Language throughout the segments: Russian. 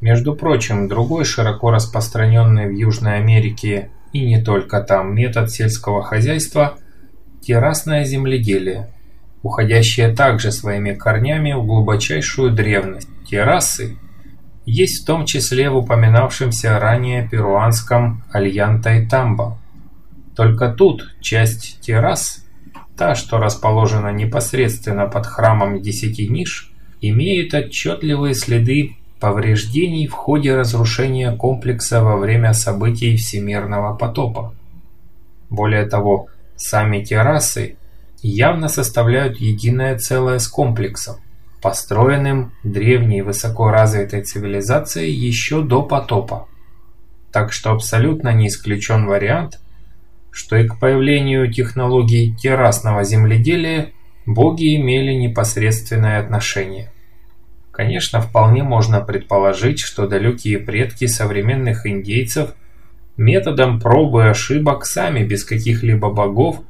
Между прочим, другой широко распространенный в Южной Америке и не только там метод сельского хозяйства – террасное земледелие, уходящее также своими корнями в глубочайшую древность. Террасы есть в том числе в упоминавшемся ранее перуанском Альянтайтамбо. Только тут часть террас, та, что расположена непосредственно под храмом Десяти Ниш, имеет отчетливые следы повреждений в ходе разрушения комплекса во время событий Всемирного потопа. Более того, сами террасы явно составляют единое целое с комплексом, построенным древней высокоразвитой цивилизацией еще до потопа. Так что абсолютно не исключен вариант, что и к появлению технологий террасного земледелия боги имели непосредственное отношение. Конечно, вполне можно предположить, что далекие предки современных индейцев методом пробы и ошибок сами без каких-либо богов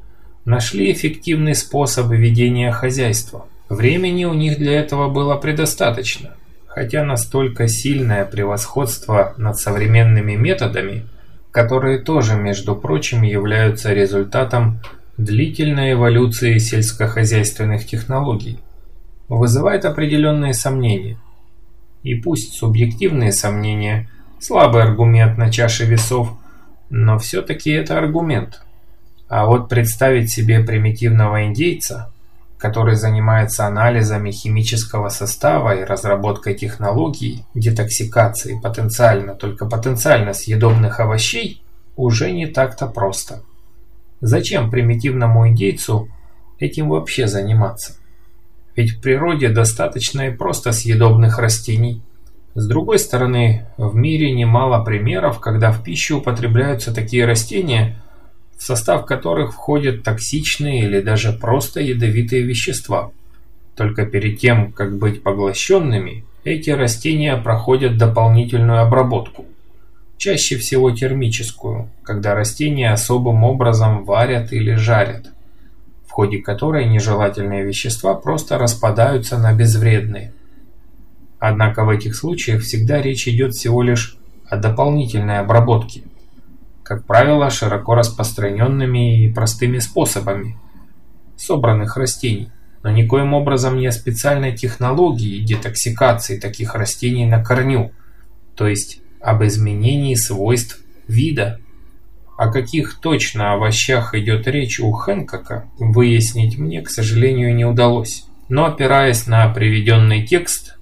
нашли эффективный способ ведения хозяйства. Времени у них для этого было предостаточно, хотя настолько сильное превосходство над современными методами, которые тоже, между прочим, являются результатом длительной эволюции сельскохозяйственных технологий вызывает определенные сомнения. И пусть субъективные сомнения – слабый аргумент на чаше весов, но все-таки это аргумент. А вот представить себе примитивного индейца, который занимается анализами химического состава и разработкой технологий детоксикации потенциально, только потенциально съедобных овощей, уже не так-то просто. Зачем примитивному индейцу этим вообще заниматься? Ведь в природе достаточно и просто съедобных растений. С другой стороны, в мире немало примеров, когда в пищу употребляются такие растения, в состав которых входят токсичные или даже просто ядовитые вещества. Только перед тем, как быть поглощенными, эти растения проходят дополнительную обработку. Чаще всего термическую, когда растения особым образом варят или жарят ходе которой нежелательные вещества просто распадаются на безвредные. Однако в этих случаях всегда речь идет всего лишь о дополнительной обработке, как правило, широко распространенными и простыми способами собранных растений, но никоим образом не о специальной технологии детоксикации таких растений на корню, то есть об изменении свойств вида о каких точно овощах идет речь у Хэнкока, выяснить мне, к сожалению, не удалось. Но опираясь на приведенный текст,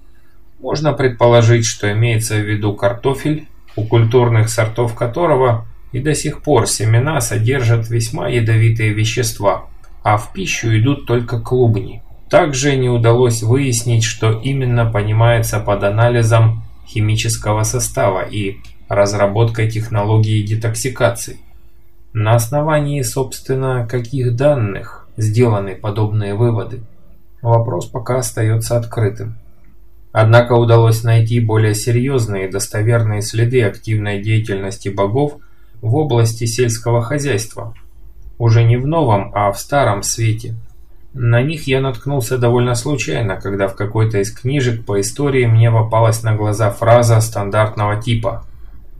можно предположить, что имеется в виду картофель, у культурных сортов которого и до сих пор семена содержат весьма ядовитые вещества, а в пищу идут только клубни. Также не удалось выяснить, что именно понимается под анализом химического состава и разработкой технологии детоксикации. На основании, собственно, каких данных сделаны подобные выводы? Вопрос пока остается открытым. Однако удалось найти более серьезные и достоверные следы активной деятельности богов в области сельского хозяйства. Уже не в новом, а в старом свете. На них я наткнулся довольно случайно, когда в какой-то из книжек по истории мне попалась на глаза фраза стандартного типа –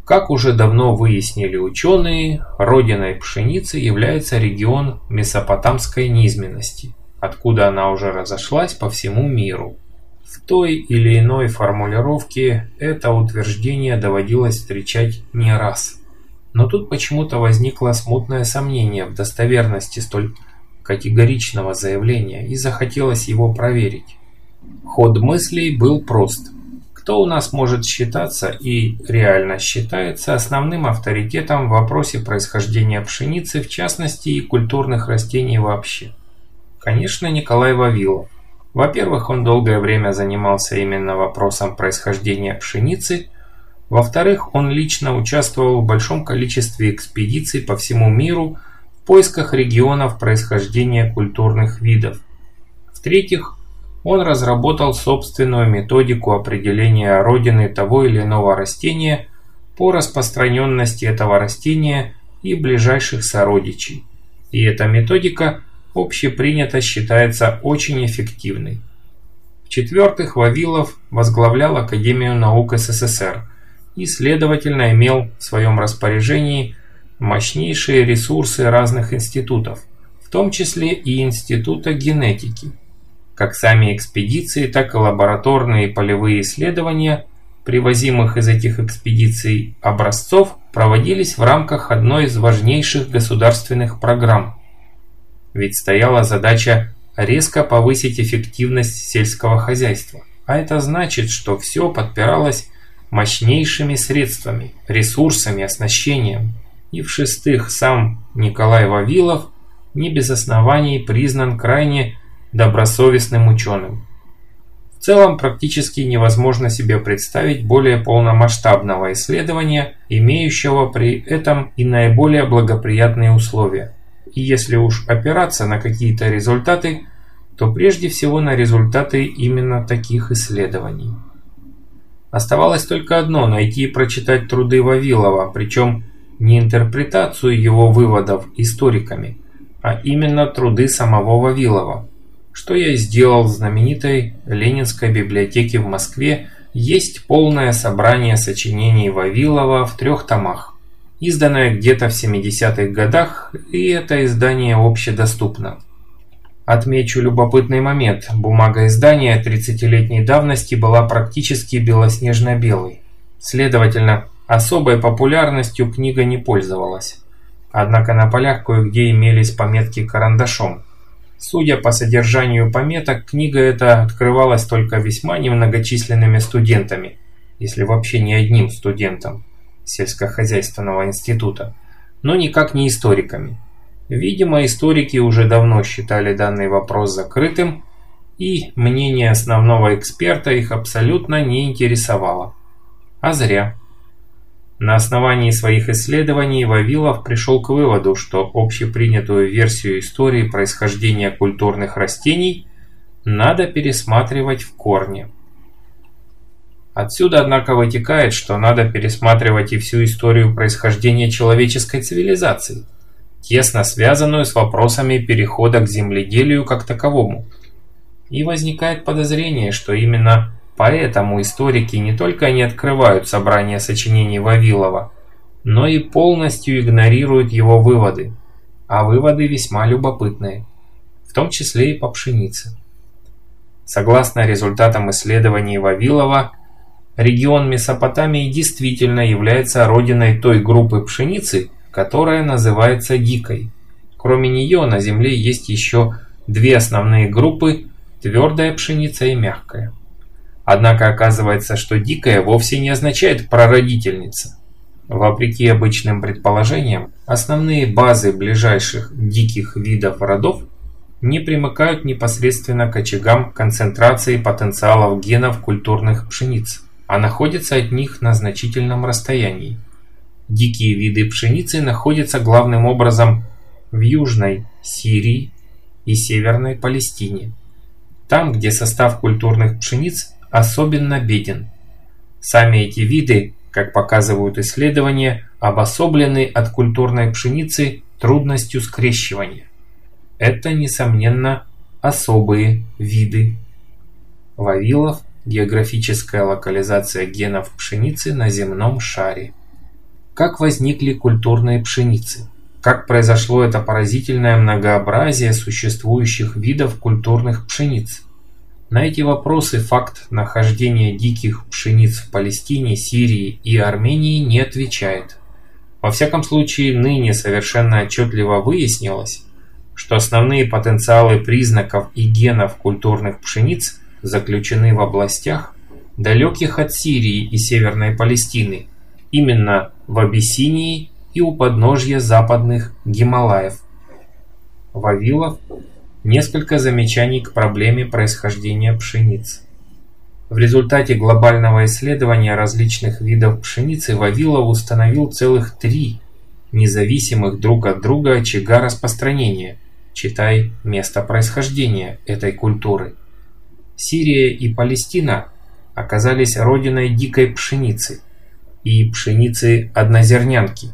как уже давно выяснили ученые, родиной пшеницы является регион Месопотамской низменности, откуда она уже разошлась по всему миру. В той или иной формулировке это утверждение доводилось встречать не раз. Но тут почему-то возникло смутное сомнение в достоверности столь категоричного заявления и захотелось его проверить. Ход мыслей был прост кто у нас может считаться и реально считается основным авторитетом в вопросе происхождения пшеницы, в частности и культурных растений вообще? Конечно, Николай Вавилов. Во-первых, он долгое время занимался именно вопросом происхождения пшеницы. Во-вторых, он лично участвовал в большом количестве экспедиций по всему миру в поисках регионов происхождения культурных видов. В-третьих, он разработал собственную методику определения родины того или иного растения по распространенности этого растения и ближайших сородичей. И эта методика общепринято считается очень эффективной. В-четвертых, Вавилов возглавлял Академию наук СССР и, следовательно, имел в своем распоряжении мощнейшие ресурсы разных институтов, в том числе и Института генетики. Как сами экспедиции, так и лабораторные и полевые исследования привозимых из этих экспедиций образцов проводились в рамках одной из важнейших государственных программ. Ведь стояла задача резко повысить эффективность сельского хозяйства. А это значит, что все подпиралось мощнейшими средствами, ресурсами, оснащением. И в-шестых, сам Николай Вавилов не без оснований признан крайне добросовестным ученым. В целом практически невозможно себе представить более полномасштабного исследования, имеющего при этом и наиболее благоприятные условия и если уж опираться на какие-то результаты, то прежде всего на результаты именно таких исследований. Оставалось только одно – найти и прочитать труды Вавилова, причем не интерпретацию его выводов историками, а именно труды самого Вавилова. Что я сделал в знаменитой Ленинской библиотеке в Москве, есть полное собрание сочинений Вавилова в трех томах изданное где-то в 70-х годах, и это издание общедоступно. Отмечу любопытный момент. Бумага издания 30-летней давности была практически белоснежно-белой. Следовательно, особой популярностью книга не пользовалась. Однако на полях кое-где имелись пометки карандашом. Судя по содержанию пометок, книга эта открывалась только весьма немногочисленными студентами, если вообще не одним студентом сельскохозяйственного института, но никак не историками. Видимо, историки уже давно считали данный вопрос закрытым, и мнение основного эксперта их абсолютно не интересовало. А зря. На основании своих исследований Вавилов пришел к выводу, что общепринятую версию истории происхождения культурных растений надо пересматривать в корне. Отсюда, однако, вытекает, что надо пересматривать и всю историю происхождения человеческой цивилизации, тесно связанную с вопросами перехода к земледелию как таковому. И возникает подозрение, что именно поэтому историки не только не открывают собрание сочинений Вавилова, но и полностью игнорируют его выводы, а выводы весьма любопытные, в том числе и по пшенице. Согласно результатам исследований Вавилова, Регион Месопотамии действительно является родиной той группы пшеницы, которая называется дикой. Кроме нее на Земле есть еще две основные группы – твердая пшеница и мягкая. Однако оказывается, что дикая вовсе не означает прародительница. Вопреки обычным предположениям, основные базы ближайших диких видов родов не примыкают непосредственно к очагам концентрации потенциалов генов культурных пшениц а находятся от них на значительном расстоянии. Дикие виды пшеницы находятся главным образом в Южной Сирии и Северной Палестине, там, где состав культурных пшениц особенно беден. Сами эти виды, как показывают исследования, обособлены от культурной пшеницы трудностью скрещивания. Это, несомненно, особые виды. Вавилов Географическая локализация генов пшеницы на земном шаре. Как возникли культурные пшеницы? Как произошло это поразительное многообразие существующих видов культурных пшениц? На эти вопросы факт нахождения диких пшениц в Палестине, Сирии и Армении не отвечает. Во всяком случае, ныне совершенно отчетливо выяснилось, что основные потенциалы признаков и генов культурных пшениц – заключены в областях, далеких от Сирии и Северной Палестины, именно в Абиссинии и у подножья западных Гималаев. Вавилов несколько замечаний к проблеме происхождения пшениц. В результате глобального исследования различных видов пшеницы Вавилов установил целых три независимых друг от друга очага распространения, читай место происхождения этой культуры – Сирия и Палестина оказались родиной дикой пшеницы и пшеницы-однозернянки.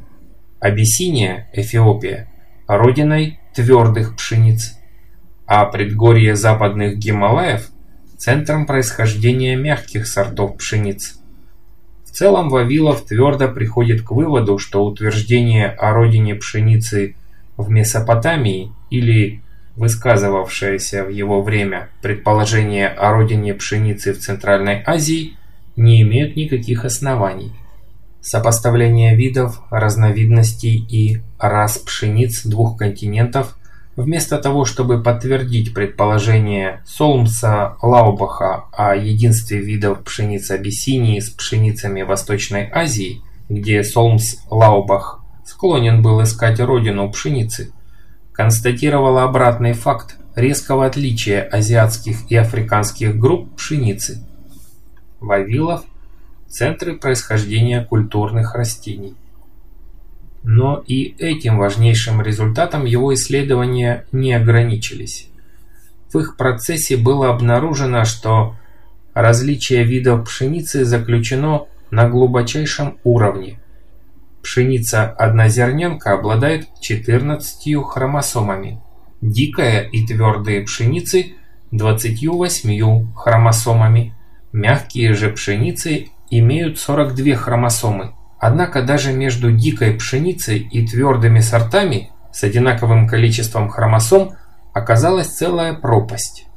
Абиссиния, Эфиопия, родиной твердых пшениц, а предгорье западных Гималаев – центром происхождения мягких сортов пшениц. В целом Вавилов твердо приходит к выводу, что утверждение о родине пшеницы в Месопотамии или высказывавшееся в его время предположение о родине пшеницы в Центральной Азии не имеют никаких оснований. Сопоставление видов, разновидностей и рас пшениц двух континентов вместо того, чтобы подтвердить предположение Солмса Лаубаха о единстве видов пшениц Абиссинии с пшеницами Восточной Азии, где Солмс Лаубах склонен был искать родину пшеницы, констатировала обратный факт резкого отличия азиатских и африканских групп пшеницы. Вавилов – центры происхождения культурных растений. Но и этим важнейшим результатом его исследования не ограничились. В их процессе было обнаружено, что различие видов пшеницы заключено на глубочайшем уровне. Пшеница однозерненка обладает 14 хромосомами, дикая и твердые пшеницы 28 хромосомами, мягкие же пшеницы имеют 42 хромосомы. Однако даже между дикой пшеницей и твердыми сортами с одинаковым количеством хромосом оказалась целая пропасть.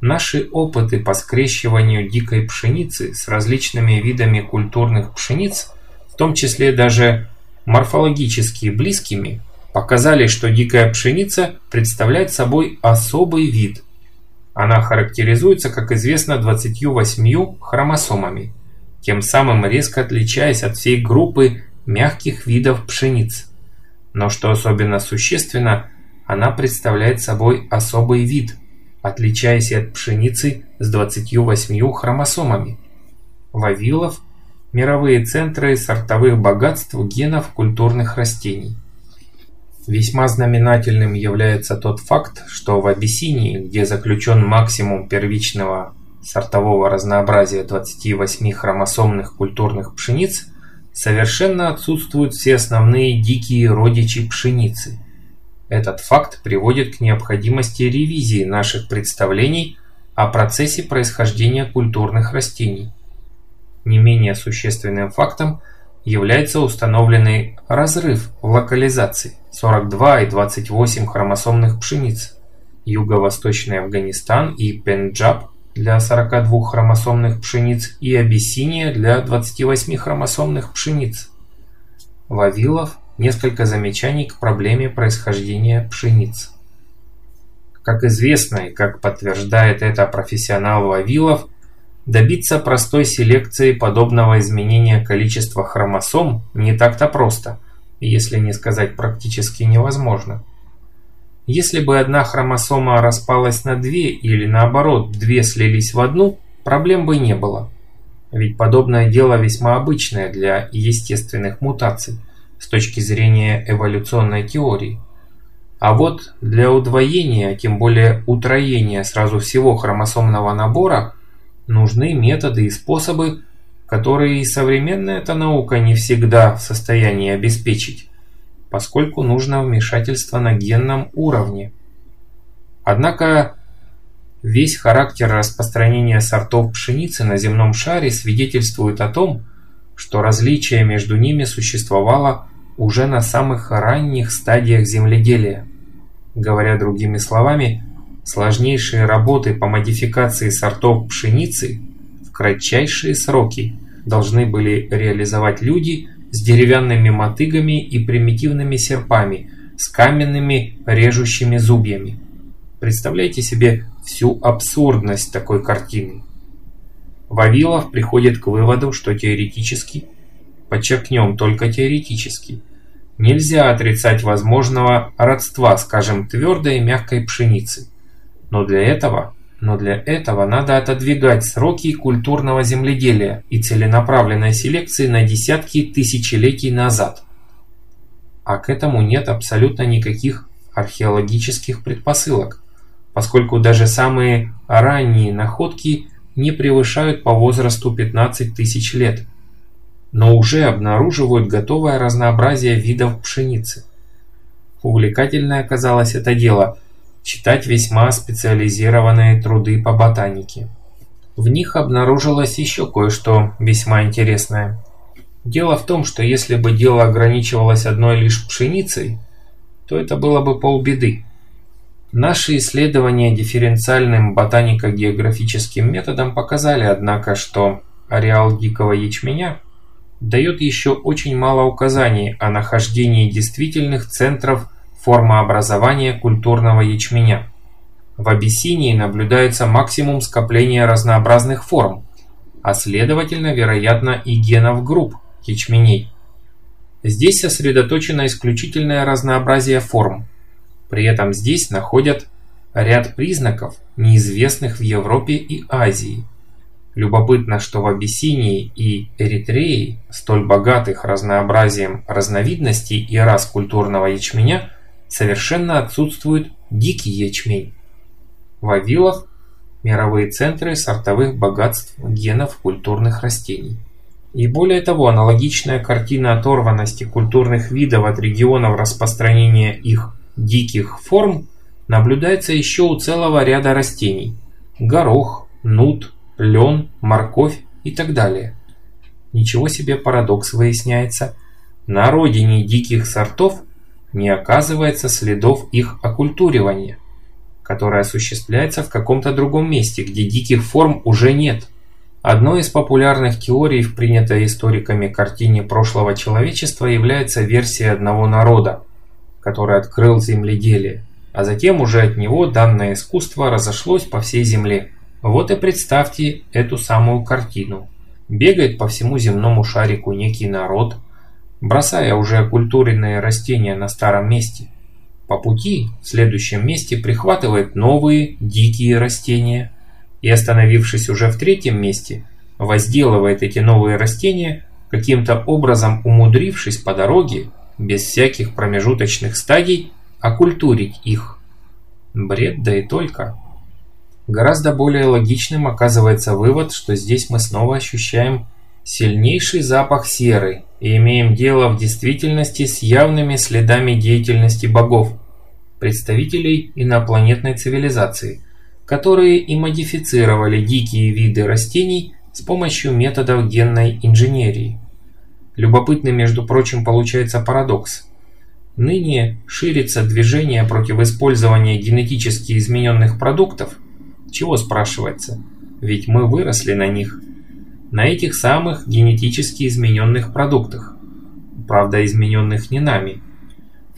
Наши опыты по скрещиванию дикой пшеницы с различными видами культурных пшениц, в том числе даже морфологически близкими, показали, что дикая пшеница представляет собой особый вид. Она характеризуется, как известно, 28 хромосомами – тем самым резко отличаясь от всей группы мягких видов пшениц. Но что особенно существенно, она представляет собой особый вид, отличаясь от пшеницы с 28 хромосомами. Вавилов – мировые центры сортовых богатств генов культурных растений. Весьма знаменательным является тот факт, что в Абиссинии, где заключен максимум первичного сортового разнообразия 28 хромосомных культурных пшениц совершенно отсутствуют все основные дикие родичи пшеницы. Этот факт приводит к необходимости ревизии наших представлений о процессе происхождения культурных растений. Не менее существенным фактом является установленный разрыв в локализации 42 и 28 хромосомных пшениц. Юго-Восточный Афганистан и Пенджаб для 42 хромосомных пшениц и Абиссиния для 28 хромосомных пшениц. Вавилов несколько замечаний к проблеме происхождения пшениц. Как известно и как подтверждает это профессионал Вавилов, добиться простой селекции подобного изменения количества хромосом не так-то просто, если не сказать практически невозможно. Если бы одна хромосома распалась на две или наоборот две слились в одну, проблем бы не было. Ведь подобное дело весьма обычное для естественных мутаций с точки зрения эволюционной теории. А вот для удвоения, тем более утроения сразу всего хромосомного набора, нужны методы и способы, которые современная эта наука не всегда в состоянии обеспечить поскольку нужно вмешательство на генном уровне. Однако весь характер распространения сортов пшеницы на земном шаре свидетельствует о том, что различие между ними существовало уже на самых ранних стадиях земледелия. Говоря другими словами, сложнейшие работы по модификации сортов пшеницы в кратчайшие сроки должны были реализовать люди – с деревянными мотыгами и примитивными серпами, с каменными режущими зубьями. Представляете себе всю абсурдность такой картины. Вавилов приходит к выводу, что теоретически, подчеркнем только теоретически, нельзя отрицать возможного родства, скажем, твердой и мягкой пшеницы. Но для этого но для этого надо отодвигать сроки культурного земледелия и целенаправленной селекции на десятки тысячелетий назад. А к этому нет абсолютно никаких археологических предпосылок, поскольку даже самые ранние находки не превышают по возрасту 15 тысяч лет, но уже обнаруживают готовое разнообразие видов пшеницы. Увлекательное оказалось это дело – читать весьма специализированные труды по ботанике. В них обнаружилось еще кое-что весьма интересное. Дело в том, что если бы дело ограничивалось одной лишь пшеницей, то это было бы полбеды. Наши исследования дифференциальным ботанико-географическим методом показали, однако, что ареал дикого ячменя дает еще очень мало указаний о нахождении действительных центров формообразования культурного ячменя. В Абиссинии наблюдается максимум скопления разнообразных форм, а следовательно, вероятно, и генов групп ячменей. Здесь сосредоточено исключительное разнообразие форм – при этом здесь находят ряд признаков, неизвестных в Европе и Азии. Любопытно, что в Абиссинии и Эритрее, столь богатых разнообразием разновидностей и рас культурного ячменя, совершенно отсутствует дикий ячмень. Вавилов – мировые центры сортовых богатств генов культурных растений. И более того, аналогичная картина оторванности культурных видов от регионов распространения их диких форм наблюдается еще у целого ряда растений – горох, нут, лен, морковь и так далее. Ничего себе парадокс выясняется. На родине диких сортов не оказывается следов их оккультуривания, которое осуществляется в каком-то другом месте, где диких форм уже нет. Одной из популярных теорий в принятой историками картине прошлого человечества является версия одного народа, который открыл земледелие, а затем уже от него данное искусство разошлось по всей земле. Вот и представьте эту самую картину. Бегает по всему земному шарику некий народ, бросая уже окультуренные растения на старом месте. По пути в следующем месте прихватывает новые дикие растения и, остановившись уже в третьем месте, возделывает эти новые растения, каким-то образом умудрившись по дороге без всяких промежуточных стадий, окультурить их. Бред, да и только. Гораздо более логичным оказывается вывод, что здесь мы снова ощущаем сильнейший запах серы и имеем дело в действительности с явными следами деятельности богов, представителей инопланетной цивилизации, которые и модифицировали дикие виды растений с помощью методов генной инженерии. Любопытный, между прочим, получается парадокс. Ныне ширится движение против использования генетически измененных продуктов. Чего спрашивается? Ведь мы выросли на них. На этих самых генетически измененных продуктах. Правда, измененных не нами.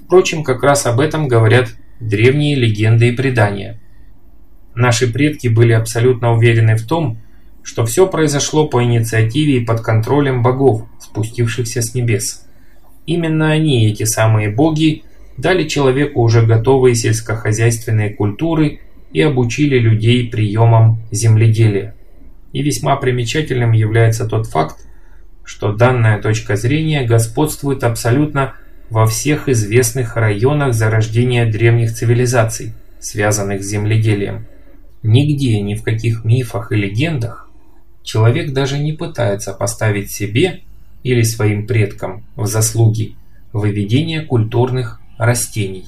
Впрочем, как раз об этом говорят древние легенды и предания. Наши предки были абсолютно уверены в том, что все произошло по инициативе и под контролем богов, спустившихся с небес. Именно они, эти самые боги, дали человеку уже готовые сельскохозяйственные культуры и обучили людей приемам земледелия. И весьма примечательным является тот факт, что данная точка зрения господствует абсолютно во всех известных районах зарождения древних цивилизаций, связанных с земледелием. Нигде, ни в каких мифах и легендах человек даже не пытается поставить себе или своим предкам в заслуги выведение культурных растений.